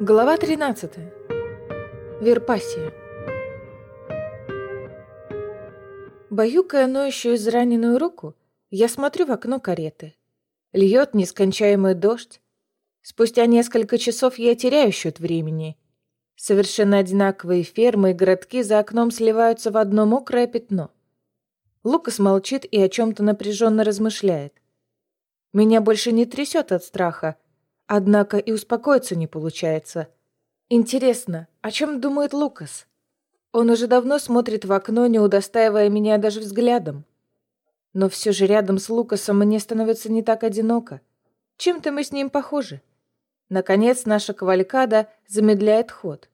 Глава 13. Верпасия. Баюкая ноющую израненную руку, я смотрю в окно кареты. Льет нескончаемый дождь. Спустя несколько часов я теряю счет времени. Совершенно одинаковые фермы и городки за окном сливаются в одно мокрое пятно. Лукас молчит и о чем-то напряженно размышляет. Меня больше не трясет от страха, Однако и успокоиться не получается. Интересно, о чем думает Лукас? Он уже давно смотрит в окно, не удостаивая меня даже взглядом. Но все же рядом с Лукасом мне становится не так одиноко. Чем-то мы с ним похожи. Наконец наша кавалькада замедляет ход.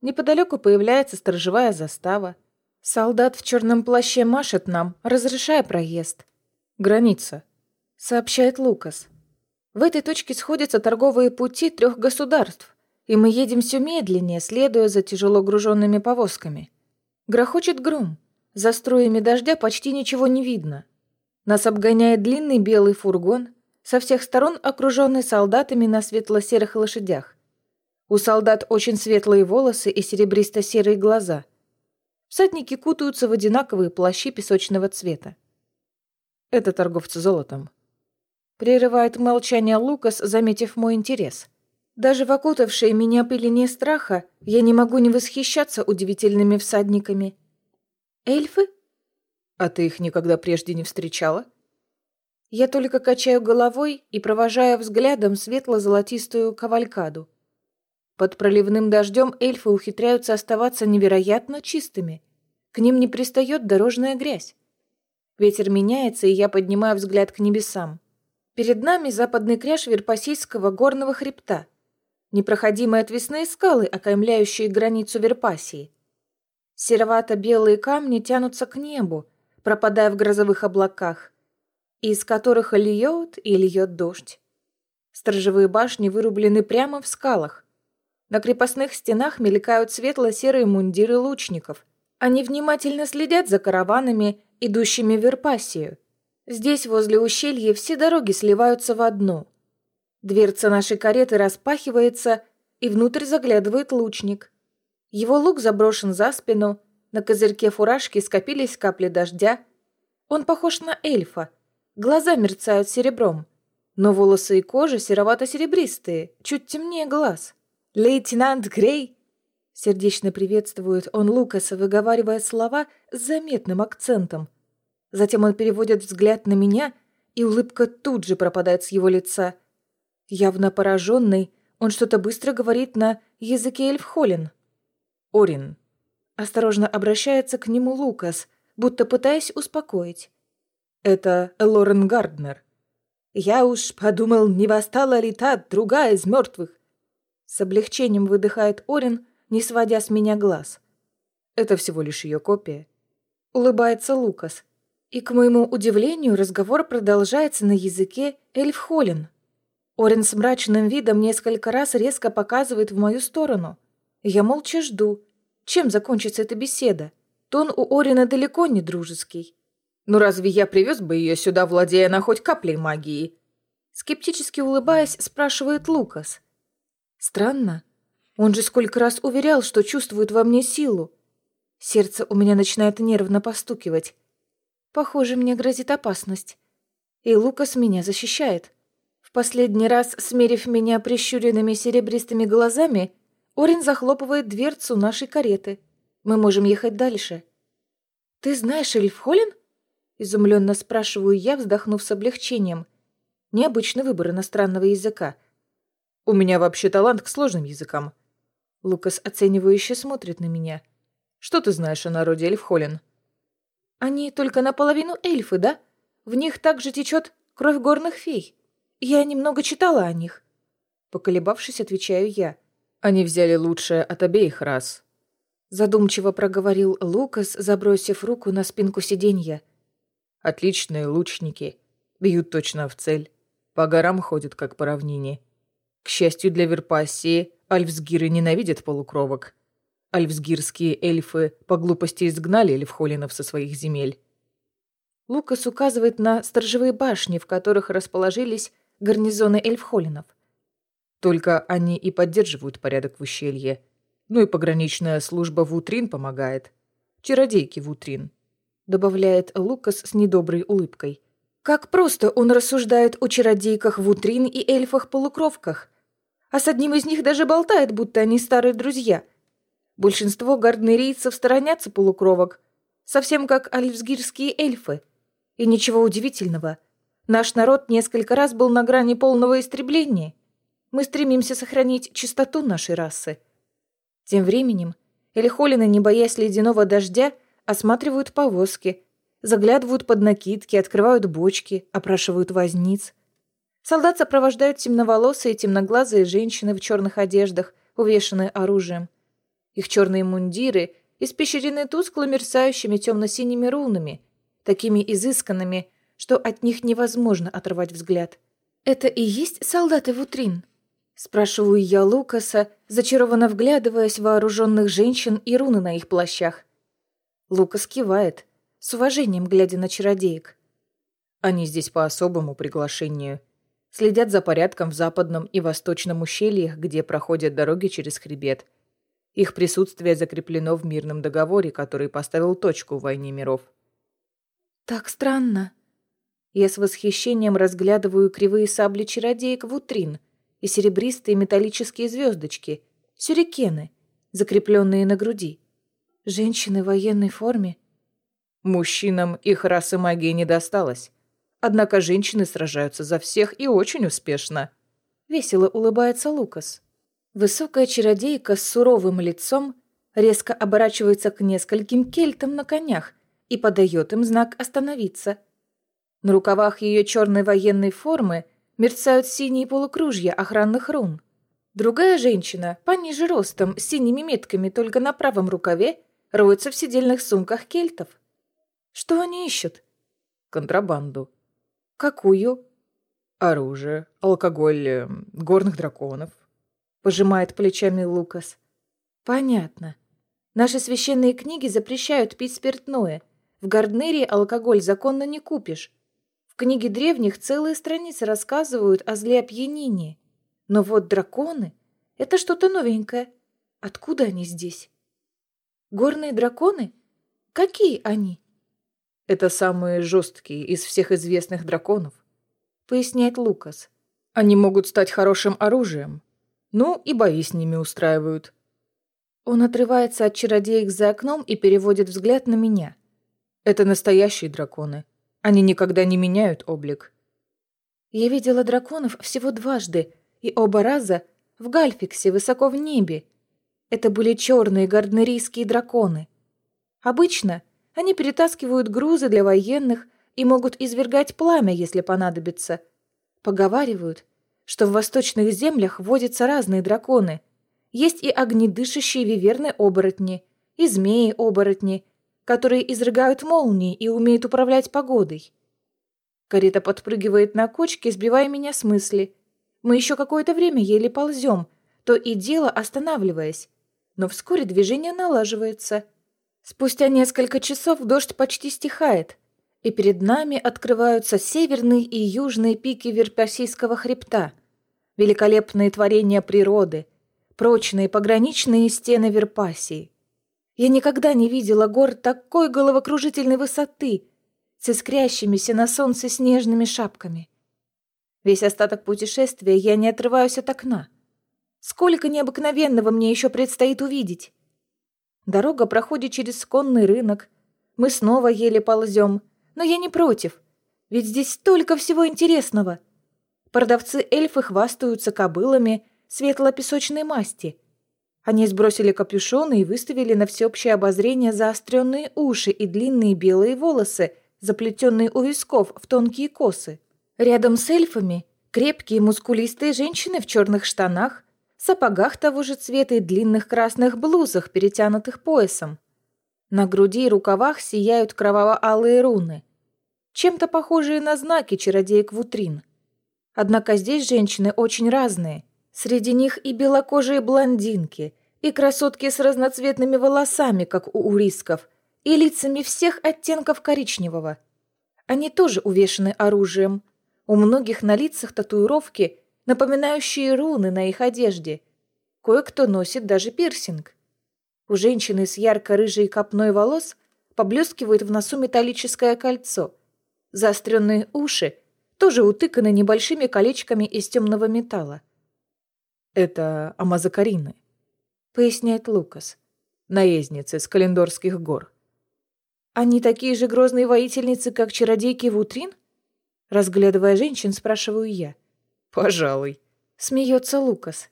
Неподалеку появляется сторожевая застава. Солдат в черном плаще машет нам, разрешая проезд. «Граница», — сообщает Лукас. В этой точке сходятся торговые пути трех государств, и мы едем все медленнее, следуя за тяжело груженными повозками. Грохочет гром. За струями дождя почти ничего не видно. Нас обгоняет длинный белый фургон, со всех сторон окруженный солдатами на светло-серых лошадях. У солдат очень светлые волосы и серебристо-серые глаза. Всадники кутаются в одинаковые плащи песочного цвета. Это торговцы золотом. Прерывает молчание Лукас, заметив мой интерес. Даже в окутавшей меня пелене страха я не могу не восхищаться удивительными всадниками. Эльфы? А ты их никогда прежде не встречала? Я только качаю головой и провожаю взглядом светло-золотистую кавалькаду. Под проливным дождем эльфы ухитряются оставаться невероятно чистыми. К ним не пристает дорожная грязь. Ветер меняется, и я поднимаю взгляд к небесам. Перед нами западный кряж Верпасийского горного хребта, непроходимые отвесные скалы, окаймляющие границу Верпасии. Серовато-белые камни тянутся к небу, пропадая в грозовых облаках, из которых льет и льет дождь. Сторожевые башни вырублены прямо в скалах. На крепостных стенах мелькают светло-серые мундиры лучников. Они внимательно следят за караванами, идущими в Верпасию. Здесь, возле ущелья, все дороги сливаются в одну. Дверца нашей кареты распахивается, и внутрь заглядывает лучник. Его лук заброшен за спину, на козырьке фуражки скопились капли дождя. Он похож на эльфа. Глаза мерцают серебром, но волосы и кожа серовато-серебристые, чуть темнее глаз. «Лейтенант Грей!» Сердечно приветствует он Лукаса, выговаривая слова с заметным акцентом – Затем он переводит взгляд на меня, и улыбка тут же пропадает с его лица. Явно пораженный, он что-то быстро говорит на языке эльфхолин. «Орин». Осторожно обращается к нему Лукас, будто пытаясь успокоить. «Это Лорен Гарднер». «Я уж подумал, не восстала ли та другая из мертвых?» С облегчением выдыхает Орин, не сводя с меня глаз. «Это всего лишь ее копия». Улыбается Лукас. И, к моему удивлению, разговор продолжается на языке эльфхолин. Орин с мрачным видом несколько раз резко показывает в мою сторону. Я молча жду. Чем закончится эта беседа? Тон у Орина далеко не дружеский. «Ну разве я привез бы ее сюда, владея на хоть каплей магии?» Скептически улыбаясь, спрашивает Лукас. «Странно. Он же сколько раз уверял, что чувствует во мне силу. Сердце у меня начинает нервно постукивать. Похоже, мне грозит опасность. И Лукас меня защищает. В последний раз, смерив меня прищуренными серебристыми глазами, Орин захлопывает дверцу нашей кареты. Мы можем ехать дальше. «Ты знаешь Эльфхолин?» Изумленно спрашиваю я, вздохнув с облегчением. Необычный выбор иностранного языка. «У меня вообще талант к сложным языкам». Лукас оценивающе смотрит на меня. «Что ты знаешь о народе Эльфхолин?» Они только наполовину эльфы, да? В них также течет кровь горных фей. Я немного читала о них. Поколебавшись, отвечаю я. Они взяли лучшее от обеих рас. Задумчиво проговорил Лукас, забросив руку на спинку сиденья. Отличные лучники. Бьют точно в цель. По горам ходят, как по равнине. К счастью для Верпассии, альфсгиры ненавидят полукровок. Альфсгирские эльфы по глупости изгнали эльфхолинов со своих земель. Лукас указывает на сторожевые башни, в которых расположились гарнизоны эльфхолинов. Только они и поддерживают порядок в ущелье. Ну и пограничная служба Вутрин помогает. Чародейки Вутрин», — добавляет Лукас с недоброй улыбкой. «Как просто он рассуждает о чародейках Вутрин и эльфах-полукровках. А с одним из них даже болтает, будто они старые друзья. Большинство гарднерийцев сторонятся полукровок, совсем как альфсгирские эльфы. И ничего удивительного. Наш народ несколько раз был на грани полного истребления. Мы стремимся сохранить чистоту нашей расы. Тем временем Эльхолины, не боясь ледяного дождя, осматривают повозки, заглядывают под накидки, открывают бочки, опрашивают возниц. Солдат сопровождают темноволосые и темноглазые женщины в черных одеждах, увешанные оружием. Их черные мундиры испещрены тускло мерцающими темно-синими рунами, такими изысканными, что от них невозможно оторвать взгляд. «Это и есть солдаты Вутрин?» Спрашиваю я Лукаса, зачарованно вглядываясь в вооруженных женщин и руны на их плащах. Лукас кивает, с уважением глядя на чародеек. Они здесь по особому приглашению. Следят за порядком в западном и восточном ущельях, где проходят дороги через хребет. Их присутствие закреплено в мирном договоре, который поставил точку в войне миров. «Так странно». Я с восхищением разглядываю кривые сабли чародеек в утрин – и серебристые металлические звездочки, сюрикены, закрепленные на груди. Женщины в военной форме. Мужчинам их расы магии не досталось. Однако женщины сражаются за всех и очень успешно. Весело улыбается Лукас. Высокая чародейка с суровым лицом резко оборачивается к нескольким кельтам на конях и подает им знак остановиться. На рукавах ее черной военной формы мерцают синие полукружья охранных рун. Другая женщина, пониже ростом, с синими метками только на правом рукаве, роется в сидельных сумках кельтов. Что они ищут? Контрабанду. Какую? Оружие, алкоголь, э, горных драконов. Пожимает плечами Лукас. Понятно. Наши священные книги запрещают пить спиртное. В Гарднерии алкоголь законно не купишь. В книге древних целые страницы рассказывают о зле опьянении. Но вот драконы — это что-то новенькое. Откуда они здесь? Горные драконы? Какие они? Это самые жесткие из всех известных драконов, поясняет Лукас. Они могут стать хорошим оружием. Ну, и бои с ними устраивают. Он отрывается от чародеек за окном и переводит взгляд на меня. Это настоящие драконы. Они никогда не меняют облик. Я видела драконов всего дважды, и оба раза в Гальфиксе, высоко в небе. Это были черные гарднерийские драконы. Обычно они перетаскивают грузы для военных и могут извергать пламя, если понадобится. Поговаривают, что в восточных землях водятся разные драконы. Есть и огнедышащие виверны-оборотни, и змеи-оборотни, которые изрыгают молнии и умеют управлять погодой. Карета подпрыгивает на кочке, сбивая меня с мысли. Мы еще какое-то время еле ползем, то и дело останавливаясь. Но вскоре движение налаживается. Спустя несколько часов дождь почти стихает, и перед нами открываются северные и южные пики Верперсийского хребта, великолепные творения природы, прочные пограничные стены Верпасии. Я никогда не видела гор такой головокружительной высоты, с искрящимися на солнце снежными шапками. Весь остаток путешествия я не отрываюсь от окна. Сколько необыкновенного мне еще предстоит увидеть. Дорога проходит через конный рынок. Мы снова еле ползем, но я не против, ведь здесь столько всего интересного. Продавцы-эльфы хвастаются кобылами светло-песочной масти — они сбросили капюшоны и выставили на всеобщее обозрение заостренные уши и длинные белые волосы, заплетенные у висков в тонкие косы. Рядом с эльфами крепкие мускулистые женщины в черных штанах, сапогах того же цвета и длинных красных блузах, перетянутых поясом. На груди и рукавах сияют кроваво-алые руны, чем-то похожие на знаки чародеек Вутрин. Однако здесь женщины очень разные – Среди них и белокожие блондинки, и красотки с разноцветными волосами, как у урисков, и лицами всех оттенков коричневого. Они тоже увешаны оружием. У многих на лицах татуировки, напоминающие руны на их одежде. Кое-кто носит даже пирсинг. У женщины с ярко-рыжей копной волос поблескивает в носу металлическое кольцо. Заостренные уши тоже утыканы небольшими колечками из темного металла. «Это амазакарины», — поясняет Лукас, наездницы с Календорских гор. «Они такие же грозные воительницы, как чародейки в утрин?» Разглядывая женщин, спрашиваю я. «Пожалуй», — смеется Лукас.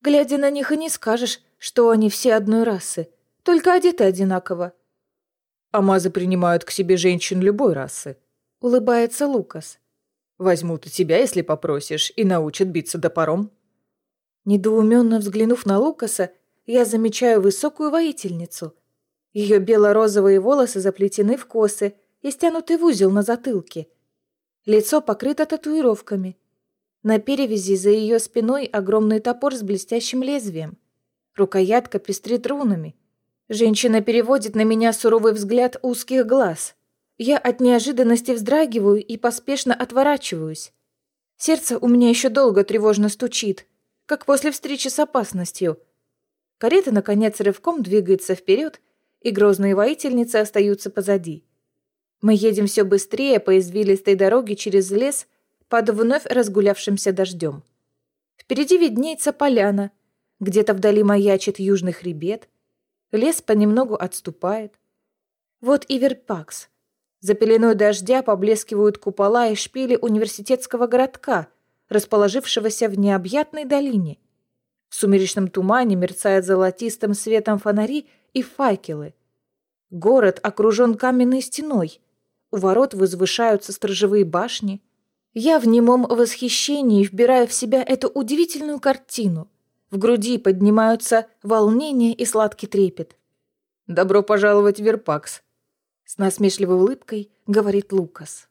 «Глядя на них и не скажешь, что они все одной расы, только одеты одинаково». «Амазы принимают к себе женщин любой расы», — улыбается Лукас. «Возьмут и тебя, если попросишь, и научат биться топором». Недоуменно взглянув на Лукаса, я замечаю высокую воительницу — ее бело-розовые волосы заплетены в косы и стянуты в узел на затылке. Лицо покрыто татуировками. На перевязи за ее спиной огромный топор с блестящим лезвием. Рукоятка пестрит рунами. Женщина переводит на меня суровый взгляд узких глаз. Я от неожиданности вздрагиваю и поспешно отворачиваюсь. Сердце у меня еще долго тревожно стучит, как после встречи с опасностью. Карета, наконец, рывком двигается вперед, и грозные воительницы остаются позади. Мы едем все быстрее по извилистой дороге через лес под вновь разгулявшимся дождем. Впереди виднеется поляна, где-то вдали маячит южный хребет, лес понемногу отступает. Вот и Верпакс. За пеленой дождя поблескивают купола и шпили университетского городка, расположившегося в необъятной долине. В сумеречном тумане мерцают золотистым светом фонари и факелы. Город окружен каменной стеной. У ворот возвышаются сторожевые башни. Я в немом восхищении вбираю в себя эту удивительную картину. В груди поднимаются волнение и сладкий трепет. «Добро пожаловать в Верпакс», — с насмешливой улыбкой говорит Лукас.